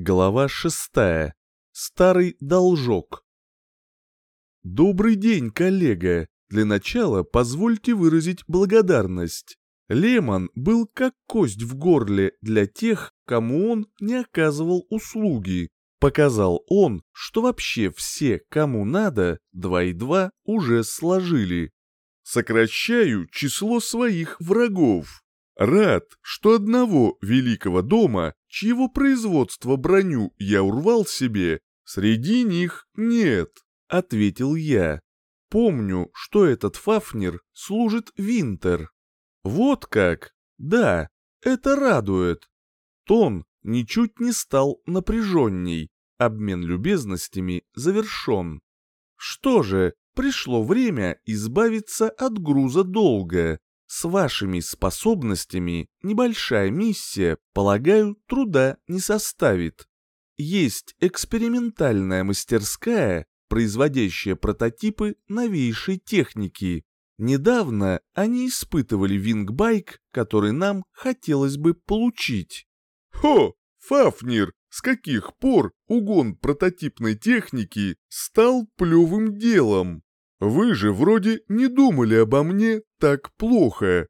Глава шестая. Старый должок. Добрый день, коллега. Для начала позвольте выразить благодарность. Лемон был как кость в горле для тех, кому он не оказывал услуги. Показал он, что вообще все, кому надо, два и два уже сложили. Сокращаю число своих врагов. Рад, что одного великого дома, чьего производства броню я урвал себе, среди них нет, ответил я. Помню, что этот Фафнер служит Винтер. Вот как? Да, это радует. Тон ничуть не стал напряженней. Обмен любезностями завершен. Что же, пришло время избавиться от груза долга. С вашими способностями небольшая миссия, полагаю, труда не составит. Есть экспериментальная мастерская, производящая прототипы новейшей техники. Недавно они испытывали вингбайк, который нам хотелось бы получить. Хо, Фафнир, с каких пор угон прототипной техники стал плевым делом? Вы же вроде не думали обо мне так плохо.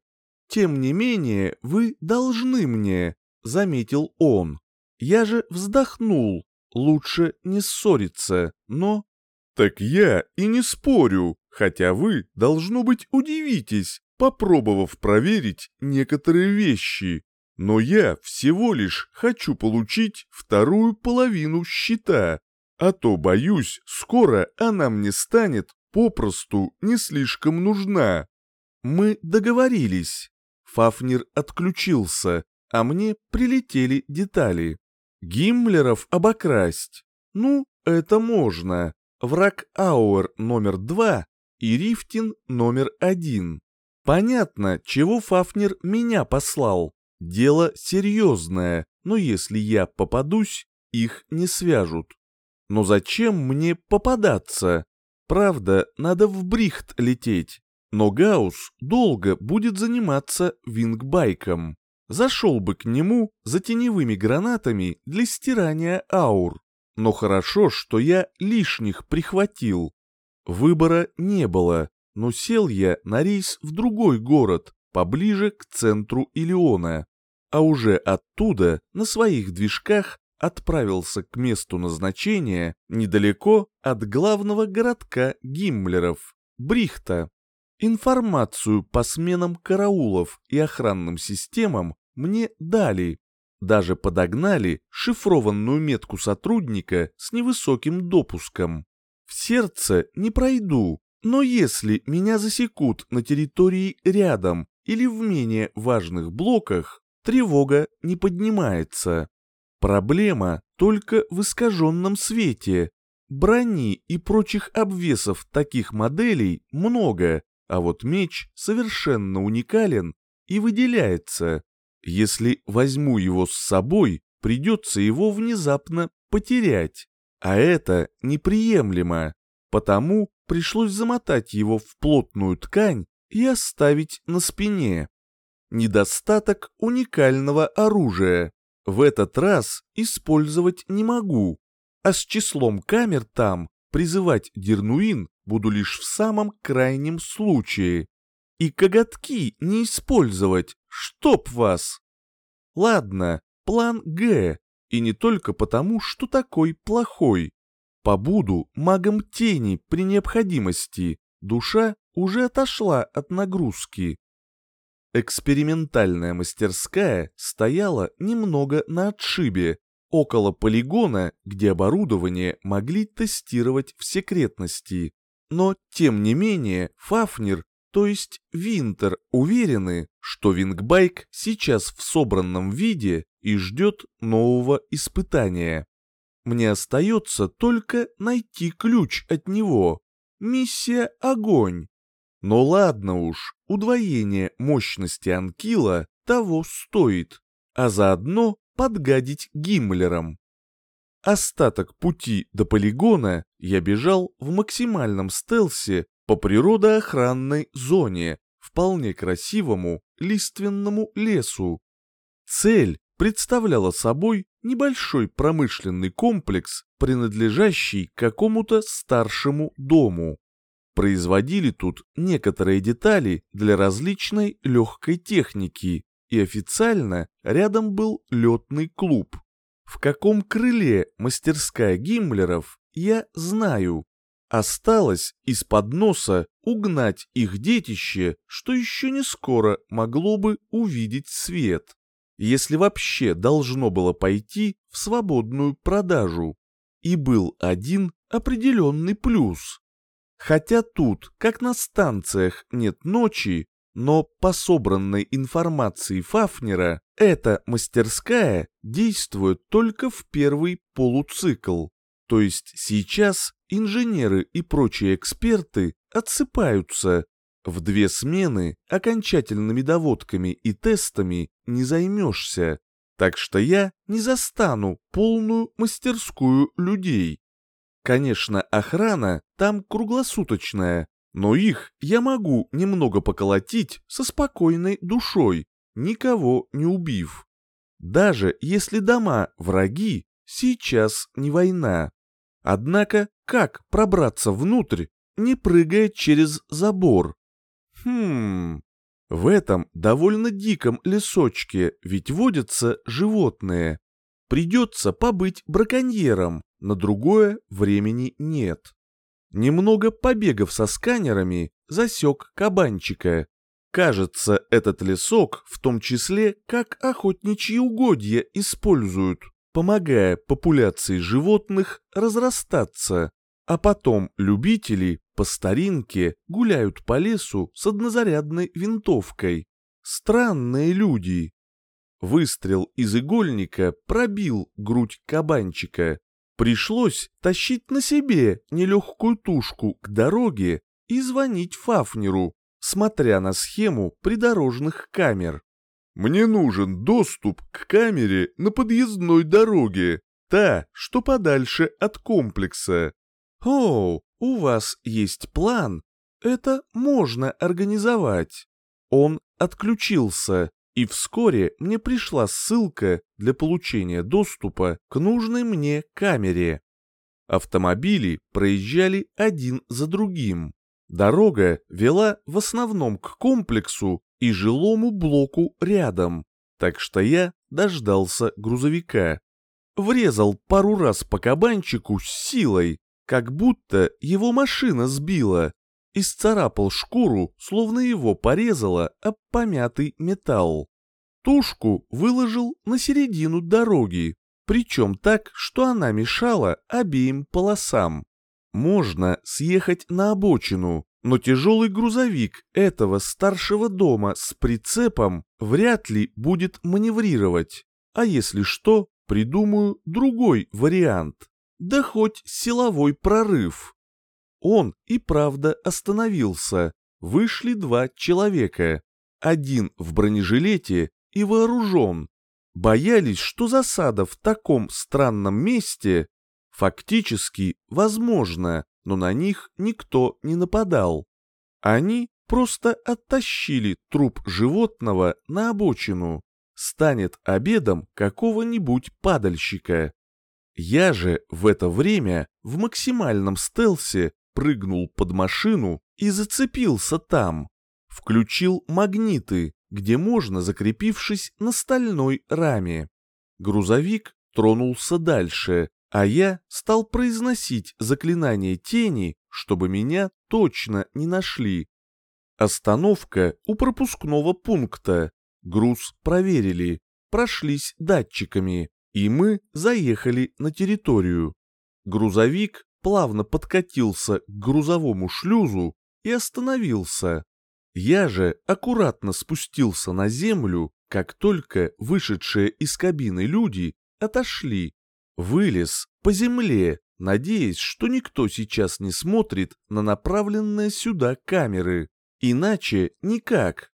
Тем не менее, вы должны мне, заметил он. Я же вздохнул. Лучше не ссориться, но... Так я и не спорю, хотя вы, должно быть, удивитесь, попробовав проверить некоторые вещи. Но я всего лишь хочу получить вторую половину счета, а то, боюсь, скоро она мне станет попросту не слишком нужна. Мы договорились. Фафнер отключился, а мне прилетели детали. Гиммлеров обокрасть. Ну, это можно. Враг Ауэр номер два и Рифтин номер один. Понятно, чего Фафнер меня послал. Дело серьезное, но если я попадусь, их не свяжут. Но зачем мне попадаться? Правда, надо в Брихт лететь, но Гаус долго будет заниматься вингбайком. Зашел бы к нему за теневыми гранатами для стирания аур. Но хорошо, что я лишних прихватил. Выбора не было, но сел я на рейс в другой город, поближе к центру Илиона. А уже оттуда, на своих движках, отправился к месту назначения недалеко от главного городка Гиммлеров, Брихта. Информацию по сменам караулов и охранным системам мне дали. Даже подогнали шифрованную метку сотрудника с невысоким допуском. В сердце не пройду, но если меня засекут на территории рядом или в менее важных блоках, тревога не поднимается. Проблема только в искаженном свете. Брони и прочих обвесов таких моделей много, а вот меч совершенно уникален и выделяется. Если возьму его с собой, придется его внезапно потерять. А это неприемлемо. Потому пришлось замотать его в плотную ткань и оставить на спине. Недостаток уникального оружия. В этот раз использовать не могу, а с числом камер там призывать Дернуин буду лишь в самом крайнем случае. И коготки не использовать, чтоб вас. Ладно, план Г, и не только потому, что такой плохой. Побуду магом тени при необходимости, душа уже отошла от нагрузки. Экспериментальная мастерская стояла немного на отшибе, около полигона, где оборудование могли тестировать в секретности. Но, тем не менее, Фафнер, то есть Винтер, уверены, что Вингбайк сейчас в собранном виде и ждет нового испытания. Мне остается только найти ключ от него. Миссия «Огонь». Но ладно уж, удвоение мощности Анкила того стоит, а заодно подгадить Гиммлером. Остаток пути до полигона я бежал в максимальном стелсе по природоохранной зоне, вполне красивому лиственному лесу. Цель представляла собой небольшой промышленный комплекс, принадлежащий какому-то старшему дому. Производили тут некоторые детали для различной легкой техники, и официально рядом был летный клуб. В каком крыле мастерская Гиммлеров, я знаю. Осталось из-под носа угнать их детище, что еще не скоро могло бы увидеть свет если вообще должно было пойти в свободную продажу. И был один определенный плюс. Хотя тут, как на станциях, нет ночи, но по собранной информации Фафнера, эта мастерская действует только в первый полуцикл. То есть сейчас инженеры и прочие эксперты отсыпаются, в две смены окончательными доводками и тестами не займешься, так что я не застану полную мастерскую людей. Конечно, охрана там круглосуточная, но их я могу немного поколотить со спокойной душой, никого не убив. Даже если дома враги, сейчас не война. Однако как пробраться внутрь, не прыгая через забор? Хм, в этом довольно диком лесочке ведь водятся животные. Придется побыть браконьером, на другое времени нет. Немного побегав со сканерами, засек кабанчика. Кажется, этот лесок в том числе как охотничьи угодья используют, помогая популяции животных разрастаться а потом любители по старинке гуляют по лесу с однозарядной винтовкой. Странные люди. Выстрел из игольника пробил грудь кабанчика. Пришлось тащить на себе нелегкую тушку к дороге и звонить Фафнеру, смотря на схему придорожных камер. «Мне нужен доступ к камере на подъездной дороге, та, что подальше от комплекса. «О, у вас есть план? Это можно организовать». Он отключился, и вскоре мне пришла ссылка для получения доступа к нужной мне камере. Автомобили проезжали один за другим. Дорога вела в основном к комплексу и жилому блоку рядом, так что я дождался грузовика. Врезал пару раз по кабанчику с силой, как будто его машина сбила, и сцарапал шкуру, словно его порезала об помятый металл. Тушку выложил на середину дороги, причем так, что она мешала обеим полосам. Можно съехать на обочину, но тяжелый грузовик этого старшего дома с прицепом вряд ли будет маневрировать, а если что, придумаю другой вариант да хоть силовой прорыв. Он и правда остановился. Вышли два человека. Один в бронежилете и вооружен. Боялись, что засада в таком странном месте фактически возможна, но на них никто не нападал. Они просто оттащили труп животного на обочину. Станет обедом какого-нибудь падальщика. Я же в это время в максимальном стелсе прыгнул под машину и зацепился там. Включил магниты, где можно, закрепившись на стальной раме. Грузовик тронулся дальше, а я стал произносить заклинание тени, чтобы меня точно не нашли. Остановка у пропускного пункта. Груз проверили, прошлись датчиками и мы заехали на территорию. Грузовик плавно подкатился к грузовому шлюзу и остановился. Я же аккуратно спустился на землю, как только вышедшие из кабины люди отошли. Вылез по земле, надеясь, что никто сейчас не смотрит на направленные сюда камеры. Иначе никак.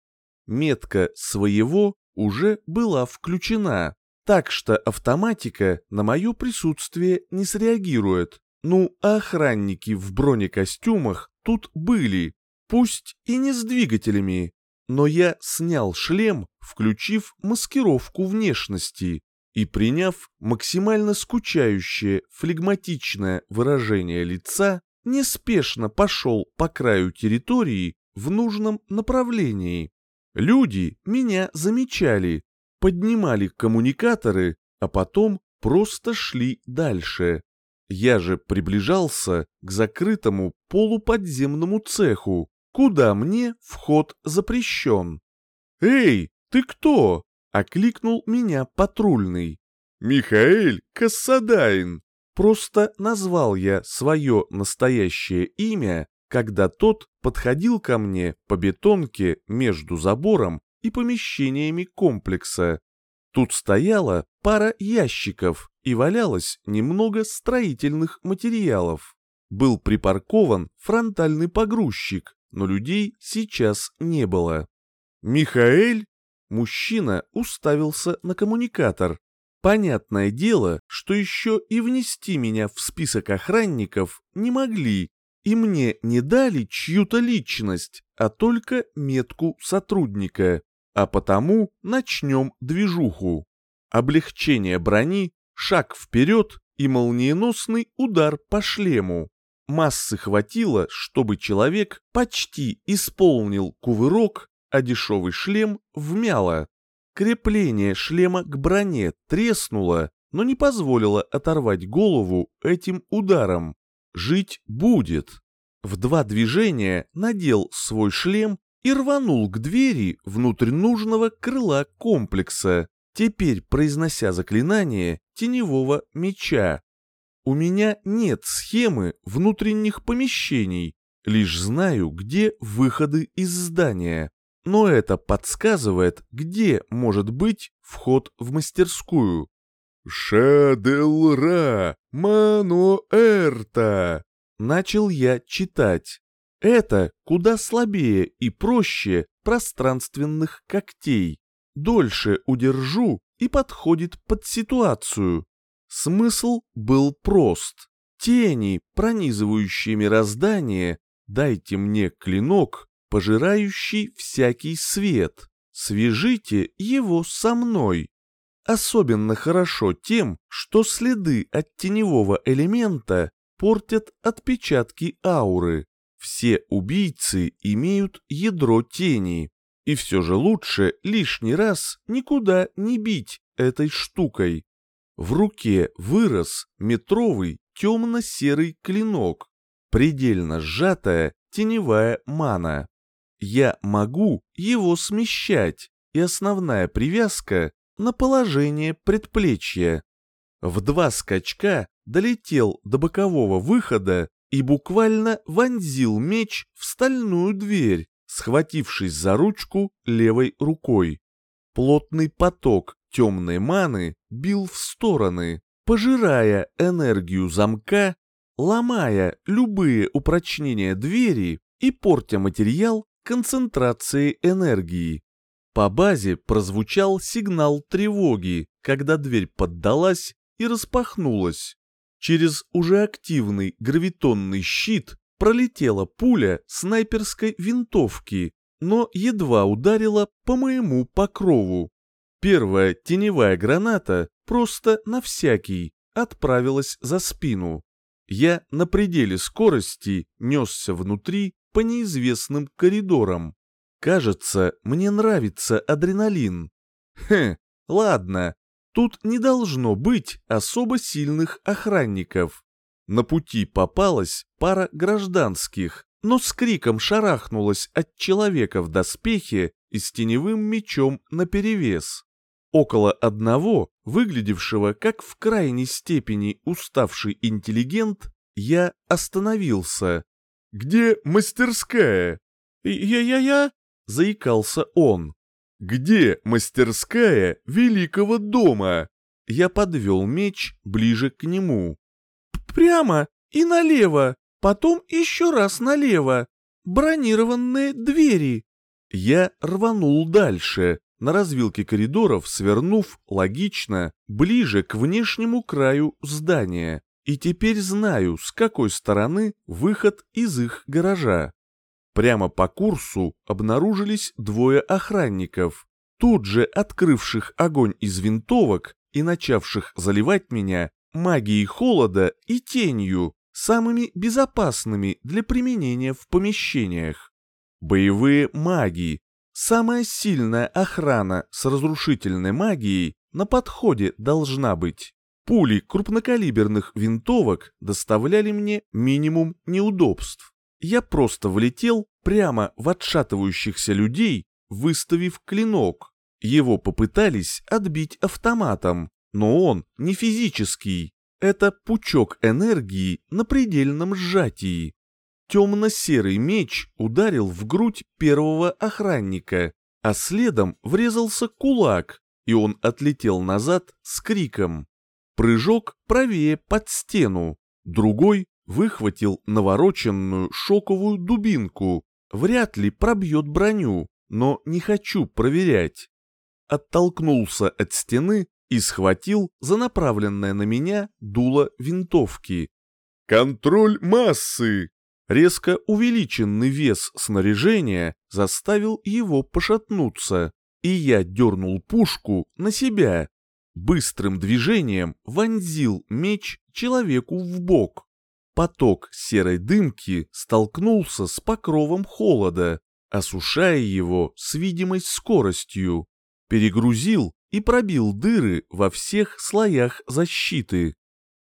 Метка своего уже была включена. Так что автоматика на мое присутствие не среагирует. Ну, а охранники в бронекостюмах тут были, пусть и не с двигателями, Но я снял шлем, включив маскировку внешности и приняв максимально скучающее, флегматичное выражение лица, неспешно пошел по краю территории в нужном направлении. Люди меня замечали, поднимали коммуникаторы, а потом просто шли дальше. Я же приближался к закрытому полуподземному цеху, куда мне вход запрещен. «Эй, ты кто?» — окликнул меня патрульный. «Михаэль Кассадайн!» Просто назвал я свое настоящее имя, когда тот подходил ко мне по бетонке между забором и помещениями комплекса. Тут стояла пара ящиков и валялось немного строительных материалов. Был припаркован фронтальный погрузчик, но людей сейчас не было. «Михаэль?» Мужчина уставился на коммуникатор. Понятное дело, что еще и внести меня в список охранников не могли, и мне не дали чью-то личность, а только метку сотрудника. А потому начнем движуху. Облегчение брони, шаг вперед и молниеносный удар по шлему. Массы хватило, чтобы человек почти исполнил кувырок, а дешевый шлем вмяло. Крепление шлема к броне треснуло, но не позволило оторвать голову этим ударом. Жить будет. В два движения надел свой шлем и рванул к двери внутрь нужного крыла комплекса, теперь произнося заклинание теневого меча. У меня нет схемы внутренних помещений, лишь знаю, где выходы из здания. Но это подсказывает, где может быть вход в мастерскую. «Шаделра Маноэрта!» Начал я читать. Это куда слабее и проще пространственных когтей. Дольше удержу и подходит под ситуацию. Смысл был прост. Тени, пронизывающие мироздание, дайте мне клинок, пожирающий всякий свет. Свяжите его со мной. Особенно хорошо тем, что следы от теневого элемента портят отпечатки ауры. Все убийцы имеют ядро тени, и все же лучше лишний раз никуда не бить этой штукой. В руке вырос метровый темно-серый клинок, предельно сжатая теневая мана. Я могу его смещать, и основная привязка на положение предплечья. В два скачка долетел до бокового выхода и буквально вонзил меч в стальную дверь, схватившись за ручку левой рукой. Плотный поток темной маны бил в стороны, пожирая энергию замка, ломая любые упрочнения двери и портя материал концентрации энергии. По базе прозвучал сигнал тревоги, когда дверь поддалась и распахнулась. Через уже активный гравитонный щит пролетела пуля снайперской винтовки, но едва ударила по моему покрову. Первая теневая граната просто на всякий отправилась за спину. Я на пределе скорости несся внутри по неизвестным коридорам. Кажется, мне нравится адреналин. Хе, ладно, Тут не должно быть особо сильных охранников. На пути попалась пара гражданских, но с криком шарахнулась от человека в доспехе и с теневым мечом наперевес. Около одного, выглядевшего как в крайней степени уставший интеллигент, я остановился. «Где мастерская?» «Я-я-я?» — заикался он. «Где мастерская великого дома?» Я подвел меч ближе к нему. «Прямо и налево, потом еще раз налево. Бронированные двери». Я рванул дальше, на развилке коридоров свернув, логично, ближе к внешнему краю здания, и теперь знаю, с какой стороны выход из их гаража. Прямо по курсу обнаружились двое охранников, тут же открывших огонь из винтовок и начавших заливать меня магией холода и тенью, самыми безопасными для применения в помещениях. Боевые маги. Самая сильная охрана с разрушительной магией на подходе должна быть. Пули крупнокалиберных винтовок доставляли мне минимум неудобств. Я просто влетел прямо в отшатывающихся людей, выставив клинок. Его попытались отбить автоматом, но он не физический. Это пучок энергии на предельном сжатии. Темно-серый меч ударил в грудь первого охранника, а следом врезался кулак, и он отлетел назад с криком. Прыжок правее под стену, другой выхватил навороченную шоковую дубинку. Вряд ли пробьет броню, но не хочу проверять. Оттолкнулся от стены и схватил за направленное на меня дуло винтовки. «Контроль массы!» Резко увеличенный вес снаряжения заставил его пошатнуться, и я дернул пушку на себя. Быстрым движением вонзил меч человеку в бок. Поток серой дымки столкнулся с покровом холода, осушая его с видимой скоростью. Перегрузил и пробил дыры во всех слоях защиты.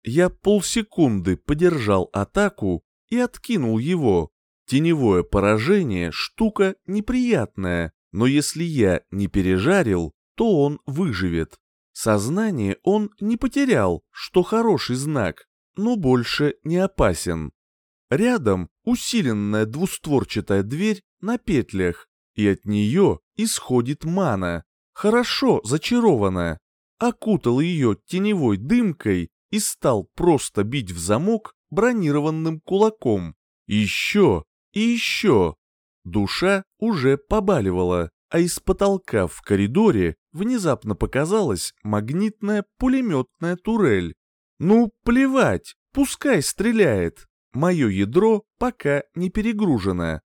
Я полсекунды подержал атаку и откинул его. Теневое поражение — штука неприятная, но если я не пережарил, то он выживет. Сознание он не потерял, что хороший знак, но больше не опасен. Рядом усиленная двустворчатая дверь на петлях, и от нее исходит мана, хорошо зачарованная. Окутал ее теневой дымкой и стал просто бить в замок бронированным кулаком. Еще и еще. Душа уже побаливала, а из потолка в коридоре внезапно показалась магнитная пулеметная турель. Ну, плевать, пускай стреляет. Мое ядро пока не перегружено.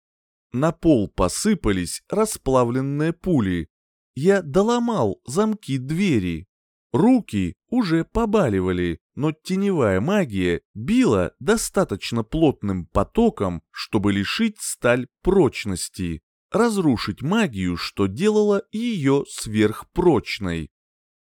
На пол посыпались расплавленные пули. Я доломал замки двери. Руки уже побаливали, но теневая магия била достаточно плотным потоком, чтобы лишить сталь прочности, разрушить магию, что делало ее сверхпрочной.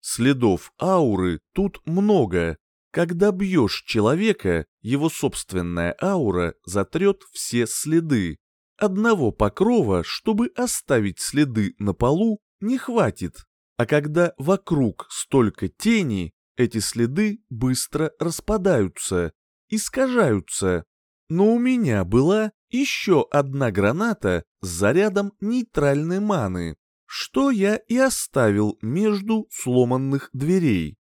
Следов ауры тут много. Когда бьешь человека, его собственная аура затрет все следы. Одного покрова, чтобы оставить следы на полу, не хватит. А когда вокруг столько тени, эти следы быстро распадаются, искажаются. Но у меня была еще одна граната с зарядом нейтральной маны, что я и оставил между сломанных дверей.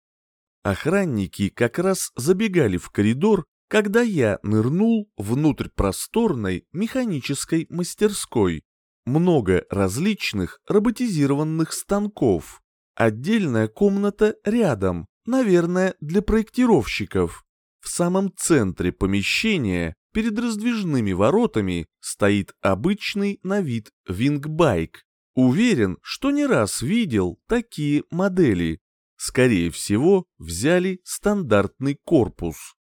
Охранники как раз забегали в коридор, когда я нырнул внутрь просторной механической мастерской. Много различных роботизированных станков. Отдельная комната рядом, наверное, для проектировщиков. В самом центре помещения, перед раздвижными воротами, стоит обычный на вид вингбайк. Уверен, что не раз видел такие модели. Скорее всего, взяли стандартный корпус.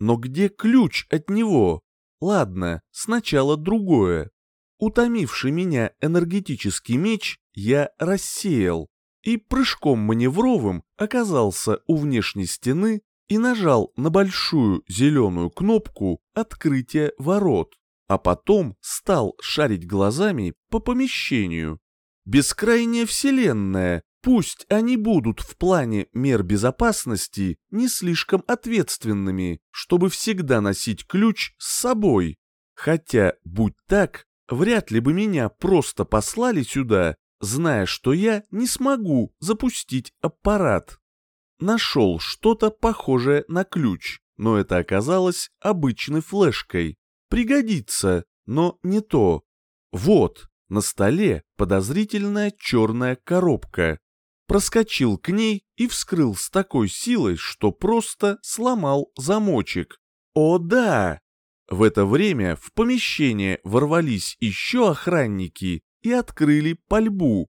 Но где ключ от него? Ладно, сначала другое. Утомивший меня энергетический меч я рассеял, и прыжком маневровым оказался у внешней стены и нажал на большую зеленую кнопку открытия ворот, а потом стал шарить глазами по помещению. Бескрайняя вселенная, пусть они будут в плане мер безопасности не слишком ответственными, чтобы всегда носить ключ с собой. Хотя, будь так, вряд ли бы меня просто послали сюда зная, что я не смогу запустить аппарат. Нашел что-то похожее на ключ, но это оказалось обычной флешкой. Пригодится, но не то. Вот, на столе подозрительная черная коробка. Проскочил к ней и вскрыл с такой силой, что просто сломал замочек. О да! В это время в помещение ворвались еще охранники и открыли пальбу.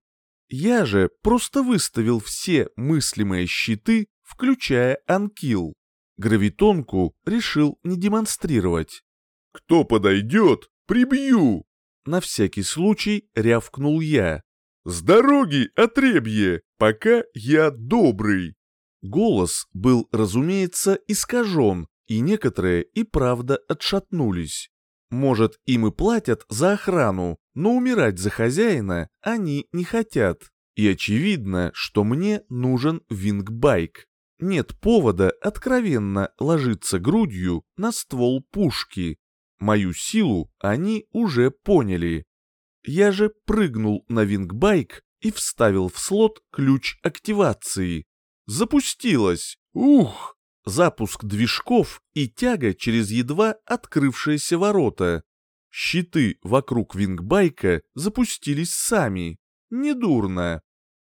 Я же просто выставил все мыслимые щиты, включая анкил. Гравитонку решил не демонстрировать. «Кто подойдет, прибью!» На всякий случай рявкнул я. «С дороги, отребье, пока я добрый!» Голос был, разумеется, искажен, и некоторые и правда отшатнулись. Может, им и платят за охрану, но умирать за хозяина они не хотят. И очевидно, что мне нужен вингбайк. Нет повода откровенно ложиться грудью на ствол пушки. Мою силу они уже поняли. Я же прыгнул на вингбайк и вставил в слот ключ активации. Запустилось! Ух! Запуск движков и тяга через едва открывшиеся ворота. Щиты вокруг вингбайка запустились сами. Недурно.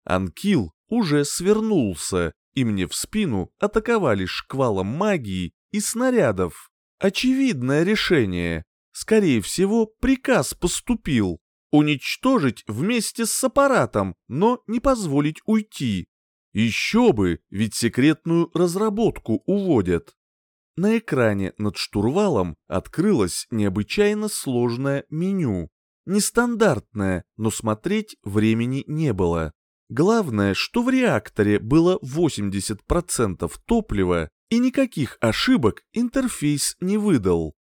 Анкил уже свернулся, и мне в спину атаковали шквалом магии и снарядов. Очевидное решение. Скорее всего, приказ поступил. Уничтожить вместе с аппаратом, но не позволить уйти. Еще бы, ведь секретную разработку уводят. На экране над штурвалом открылось необычайно сложное меню. Нестандартное, но смотреть времени не было. Главное, что в реакторе было 80% топлива, и никаких ошибок интерфейс не выдал.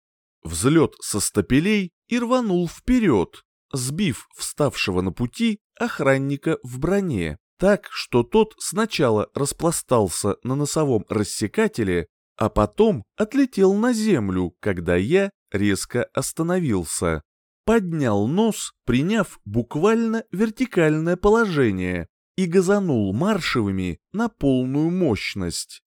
Взлет со стапелей и рванул вперед, сбив вставшего на пути охранника в броне, так, что тот сначала распластался на носовом рассекателе, а потом отлетел на землю, когда я резко остановился. Поднял нос, приняв буквально вертикальное положение, и газанул маршевыми на полную мощность.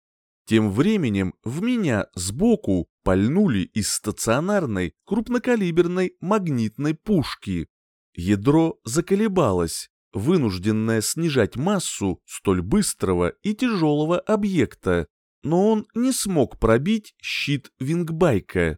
Тем временем в меня сбоку пальнули из стационарной крупнокалиберной магнитной пушки. Ядро заколебалось, вынужденное снижать массу столь быстрого и тяжелого объекта, но он не смог пробить щит вингбайка.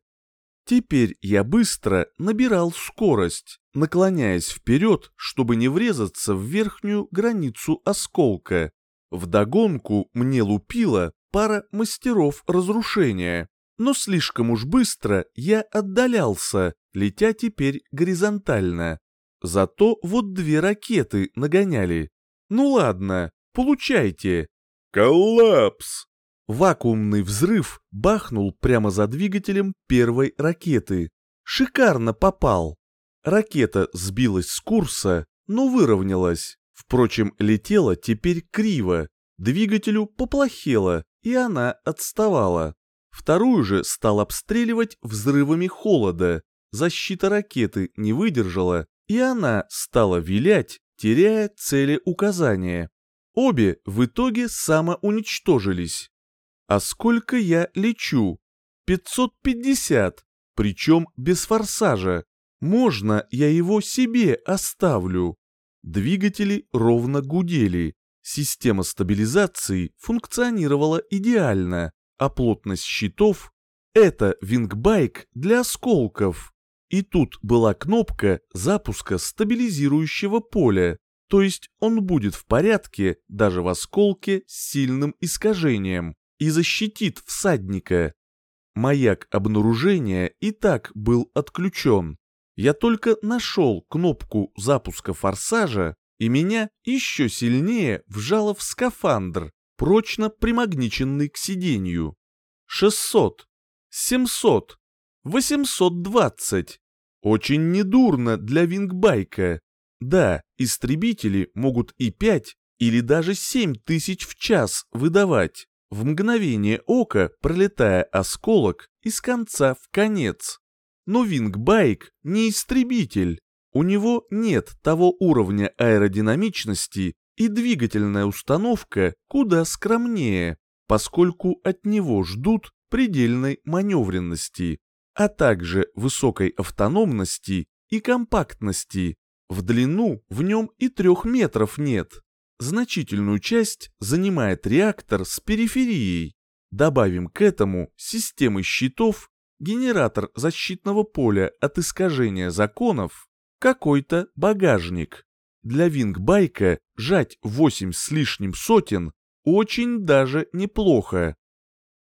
Теперь я быстро набирал скорость, наклоняясь вперед, чтобы не врезаться в верхнюю границу осколка. Вдогонку мне лупила пара мастеров разрушения, но слишком уж быстро я отдалялся, летя теперь горизонтально. Зато вот две ракеты нагоняли. Ну ладно, получайте. Коллапс! Вакуумный взрыв бахнул прямо за двигателем первой ракеты. Шикарно попал. Ракета сбилась с курса, но выровнялась. Впрочем, летела теперь криво. Двигателю поплохело, и она отставала. Вторую же стал обстреливать взрывами холода. Защита ракеты не выдержала, и она стала вилять, теряя цели указания. Обе в итоге самоуничтожились. А сколько я лечу? 550, причем без форсажа. Можно я его себе оставлю? Двигатели ровно гудели. Система стабилизации функционировала идеально, а плотность щитов — это вингбайк для осколков. И тут была кнопка запуска стабилизирующего поля, то есть он будет в порядке даже в осколке с сильным искажением и защитит всадника. Маяк обнаружения и так был отключен. Я только нашел кнопку запуска форсажа, и меня еще сильнее вжало в скафандр, прочно примагниченный к сиденью. 600, 700, 820. Очень недурно для вингбайка. Да, истребители могут и 5 или даже 7 тысяч в час выдавать в мгновение ока пролетая осколок из конца в конец. Но Вингбайк не истребитель. У него нет того уровня аэродинамичности и двигательная установка куда скромнее, поскольку от него ждут предельной маневренности, а также высокой автономности и компактности. В длину в нем и трех метров нет. Значительную часть занимает реактор с периферией. Добавим к этому системы щитов генератор защитного поля от искажения законов, какой-то багажник. Для вингбайка жать восемь с лишним сотен очень даже неплохо.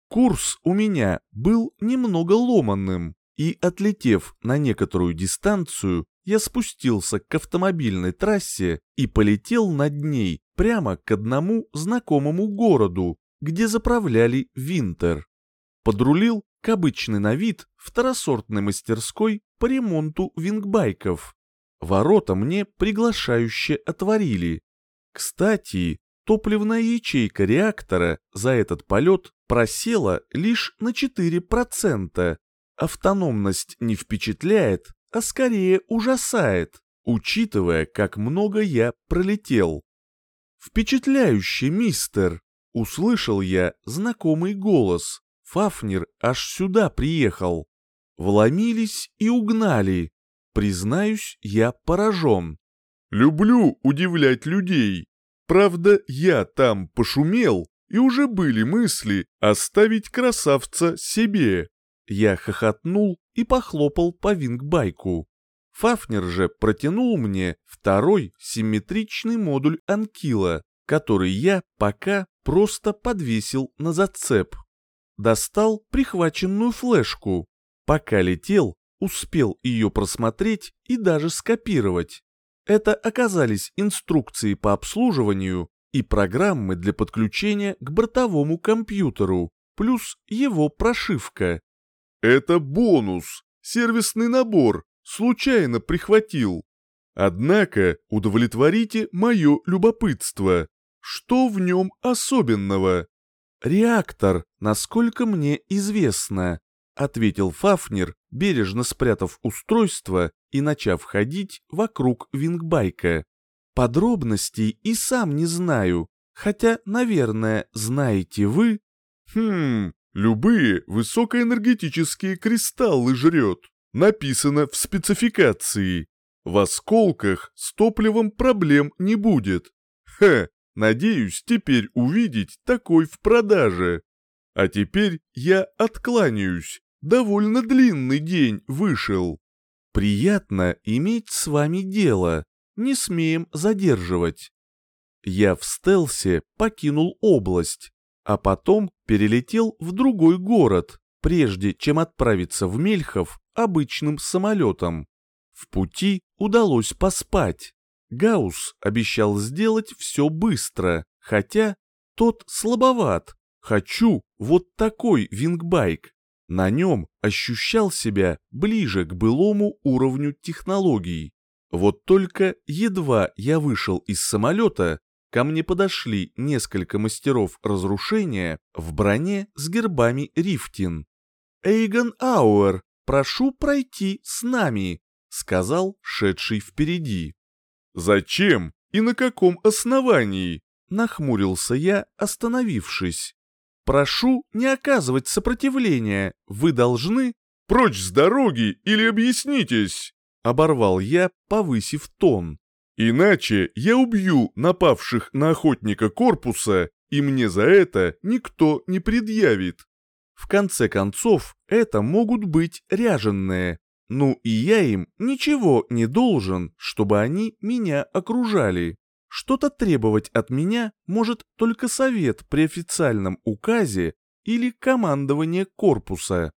Курс у меня был немного ломанным, и, отлетев на некоторую дистанцию, я спустился к автомобильной трассе и полетел над ней прямо к одному знакомому городу, где заправляли Винтер. Подрулил к обычной на вид второсортной мастерской по ремонту вингбайков. Ворота мне приглашающе отворили. Кстати, топливная ячейка реактора за этот полет просела лишь на 4%. Автономность не впечатляет, а скорее ужасает, учитывая, как много я пролетел. «Впечатляюще, мистер!» — услышал я знакомый голос. Фафнер аж сюда приехал. Вломились и угнали. Признаюсь, я поражен. «Люблю удивлять людей. Правда, я там пошумел, и уже были мысли оставить красавца себе». Я хохотнул и похлопал по вингбайку. Фафнер же протянул мне второй симметричный модуль Анкила, который я пока просто подвесил на зацеп. Достал прихваченную флешку. Пока летел, успел ее просмотреть и даже скопировать. Это оказались инструкции по обслуживанию и программы для подключения к бортовому компьютеру, плюс его прошивка. Это бонус, сервисный набор, случайно прихватил. Однако удовлетворите мое любопытство. Что в нем особенного? Реактор, насколько мне известно, ответил Фафнер, бережно спрятав устройство и начав ходить вокруг вингбайка. Подробностей и сам не знаю, хотя, наверное, знаете вы. Хм, Любые высокоэнергетические кристаллы жрет. Написано в спецификации. В осколках с топливом проблем не будет. Ха, надеюсь теперь увидеть такой в продаже. А теперь я откланяюсь. Довольно длинный день вышел. Приятно иметь с вами дело. Не смеем задерживать. Я в стелсе покинул область, а потом перелетел в другой город, прежде чем отправиться в Мельхов обычным самолетом. В пути удалось поспать. Гаус обещал сделать все быстро, хотя тот слабоват. Хочу вот такой вингбайк. На нем ощущал себя ближе к былому уровню технологий. Вот только едва я вышел из самолета, ко мне подошли несколько мастеров разрушения в броне с гербами Рифтин. «Эйгон Ауэр, прошу пройти с нами», — сказал шедший впереди. «Зачем и на каком основании?» — нахмурился я, остановившись. «Прошу не оказывать сопротивления, вы должны...» «Прочь с дороги или объяснитесь!» — оборвал я, повысив тон. Иначе я убью напавших на охотника корпуса, и мне за это никто не предъявит. В конце концов, это могут быть ряженные. Ну и я им ничего не должен, чтобы они меня окружали. Что-то требовать от меня может только совет при официальном указе или командование корпуса.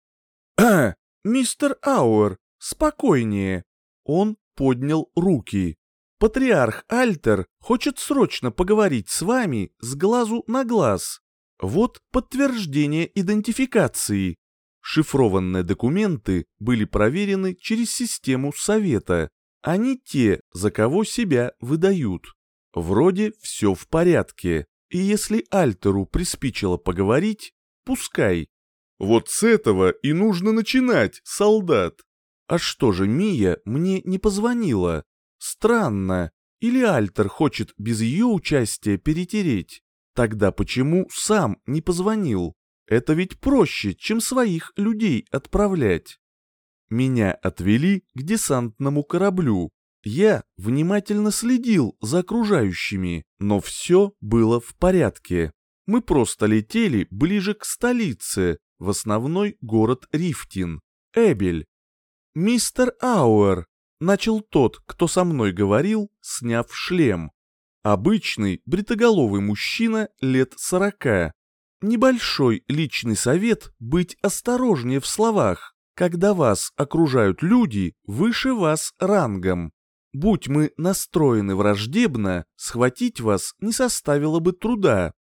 «А, мистер Ауэр, спокойнее!» Он поднял руки. Патриарх Альтер хочет срочно поговорить с вами с глазу на глаз. Вот подтверждение идентификации. Шифрованные документы были проверены через систему совета, а не те, за кого себя выдают. Вроде все в порядке, и если Альтеру приспичило поговорить, пускай. Вот с этого и нужно начинать, солдат. А что же Мия мне не позвонила? Странно. Или Альтер хочет без ее участия перетереть? Тогда почему сам не позвонил? Это ведь проще, чем своих людей отправлять. Меня отвели к десантному кораблю. Я внимательно следил за окружающими, но все было в порядке. Мы просто летели ближе к столице, в основной город Рифтин. Эбель. «Мистер Ауэр», — начал тот, кто со мной говорил, сняв шлем. Обычный бритоголовый мужчина лет сорока. Небольшой личный совет быть осторожнее в словах, когда вас окружают люди выше вас рангом. Будь мы настроены враждебно, схватить вас не составило бы труда.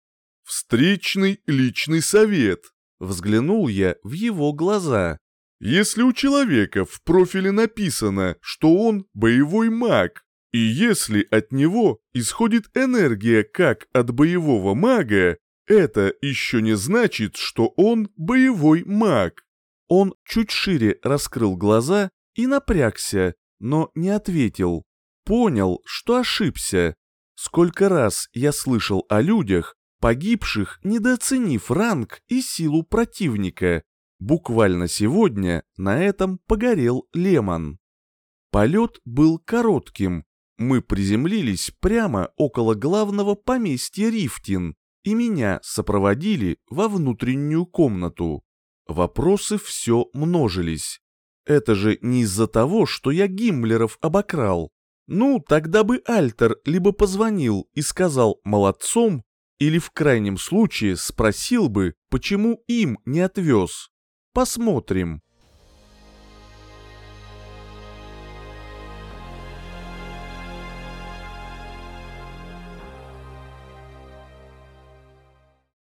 «Встречный личный совет», — взглянул я в его глаза. Если у человека в профиле написано, что он боевой маг, и если от него исходит энергия как от боевого мага, это еще не значит, что он боевой маг. Он чуть шире раскрыл глаза и напрягся, но не ответил. Понял, что ошибся. Сколько раз я слышал о людях, погибших, недооценив ранг и силу противника. Буквально сегодня на этом погорел Лемон. Полет был коротким. Мы приземлились прямо около главного поместья Рифтин, и меня сопроводили во внутреннюю комнату. Вопросы все множились. Это же не из-за того, что я Гиммлеров обокрал. Ну, тогда бы Альтер либо позвонил и сказал «молодцом», или в крайнем случае спросил бы, почему им не отвез. Посмотрим.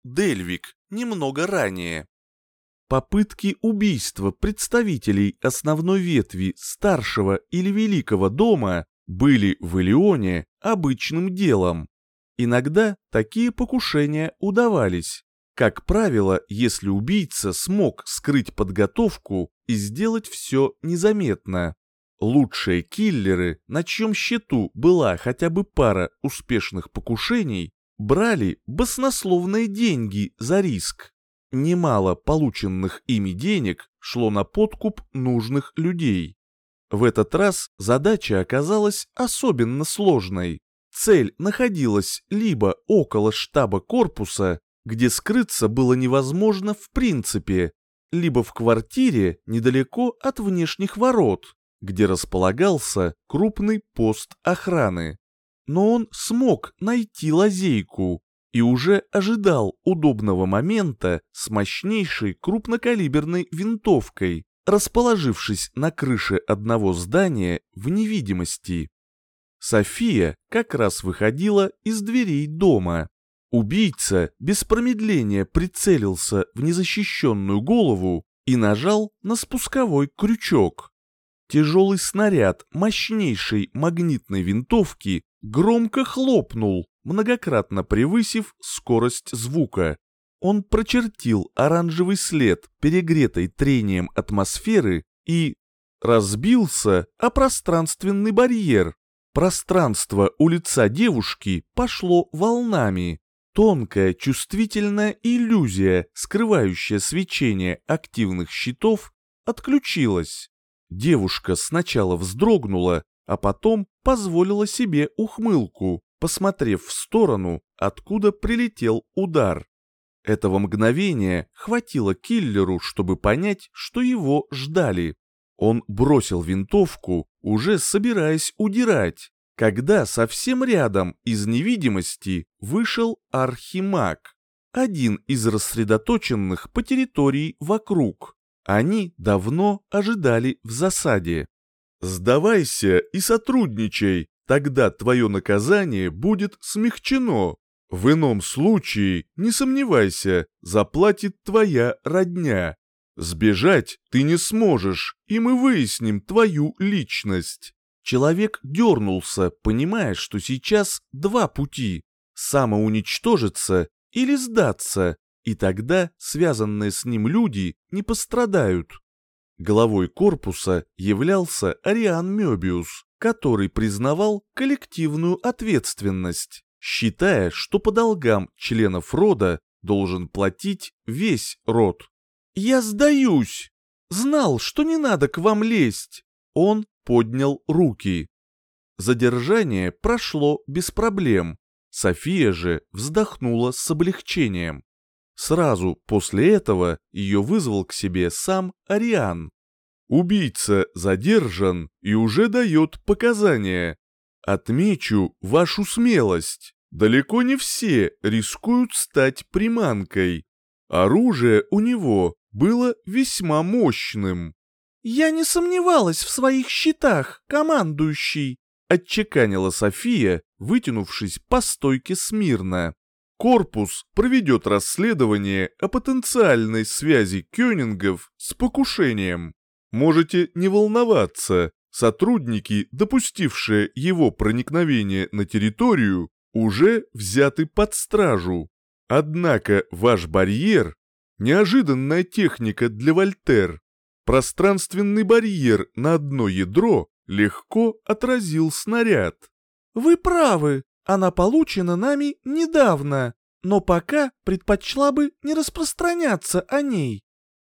Дельвик, немного ранее. Попытки убийства представителей основной ветви старшего или великого дома были в Илионе обычным делом. Иногда такие покушения удавались. Как правило, если убийца смог скрыть подготовку и сделать все незаметно. Лучшие киллеры, на чьем счету была хотя бы пара успешных покушений, брали баснословные деньги за риск. Немало полученных ими денег шло на подкуп нужных людей. В этот раз задача оказалась особенно сложной. Цель находилась либо около штаба корпуса, где скрыться было невозможно в принципе, либо в квартире недалеко от внешних ворот, где располагался крупный пост охраны. Но он смог найти лазейку и уже ожидал удобного момента с мощнейшей крупнокалиберной винтовкой, расположившись на крыше одного здания в невидимости. София как раз выходила из дверей дома. Убийца без промедления прицелился в незащищенную голову и нажал на спусковой крючок. Тяжелый снаряд мощнейшей магнитной винтовки громко хлопнул, многократно превысив скорость звука. Он прочертил оранжевый след, перегретой трением атмосферы, и разбился о пространственный барьер. Пространство у лица девушки пошло волнами. Тонкая чувствительная иллюзия, скрывающая свечение активных щитов, отключилась. Девушка сначала вздрогнула, а потом позволила себе ухмылку, посмотрев в сторону, откуда прилетел удар. Этого мгновения хватило киллеру, чтобы понять, что его ждали. Он бросил винтовку, уже собираясь удирать, когда совсем рядом из невидимости вышел Архимаг, один из рассредоточенных по территории вокруг. Они давно ожидали в засаде. «Сдавайся и сотрудничай, тогда твое наказание будет смягчено. В ином случае, не сомневайся, заплатит твоя родня. Сбежать ты не сможешь, и мы выясним твою личность». Человек дернулся, понимая, что сейчас два пути – самоуничтожиться или сдаться, и тогда связанные с ним люди не пострадают. Главой корпуса являлся Ариан Мёбиус, который признавал коллективную ответственность, считая, что по долгам членов рода должен платить весь род. «Я сдаюсь! Знал, что не надо к вам лезть!» Он поднял руки. Задержание прошло без проблем. София же вздохнула с облегчением. Сразу после этого ее вызвал к себе сам Ариан. Убийца задержан и уже дает показания. Отмечу вашу смелость. Далеко не все рискуют стать приманкой. Оружие у него было весьма мощным. «Я не сомневалась в своих счетах, командующий», — отчеканила София, вытянувшись по стойке смирно. Корпус проведет расследование о потенциальной связи Кёнингов с покушением. Можете не волноваться, сотрудники, допустившие его проникновение на территорию, уже взяты под стражу. Однако ваш барьер – неожиданная техника для Вольтер. Пространственный барьер на одно ядро легко отразил снаряд. «Вы правы, она получена нами недавно, но пока предпочла бы не распространяться о ней».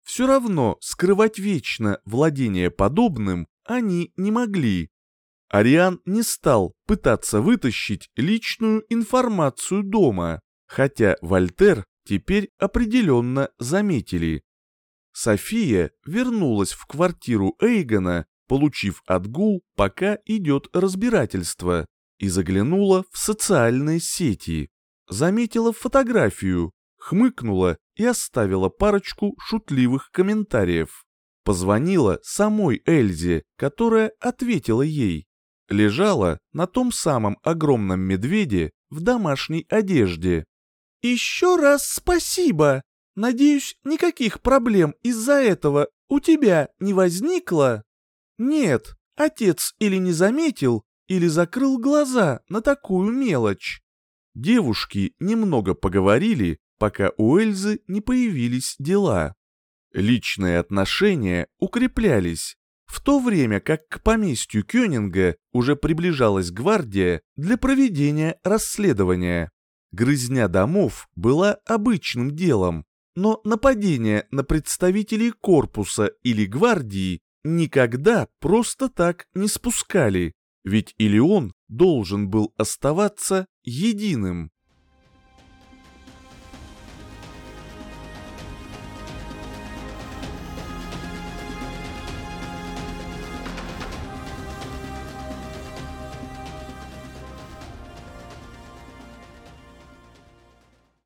Все равно скрывать вечно владение подобным они не могли. Ариан не стал пытаться вытащить личную информацию дома, хотя Вольтер теперь определенно заметили. София вернулась в квартиру Эйгона, получив отгул, пока идет разбирательство, и заглянула в социальные сети. Заметила фотографию, хмыкнула и оставила парочку шутливых комментариев. Позвонила самой Эльзе, которая ответила ей лежала на том самом огромном медведе в домашней одежде. «Еще раз спасибо! Надеюсь, никаких проблем из-за этого у тебя не возникло?» «Нет, отец или не заметил, или закрыл глаза на такую мелочь». Девушки немного поговорили, пока у Эльзы не появились дела. Личные отношения укреплялись, в то время как к поместью Кёнинга уже приближалась гвардия для проведения расследования. Грызня домов была обычным делом, но нападение на представителей корпуса или гвардии никогда просто так не спускали, ведь Илион должен был оставаться единым.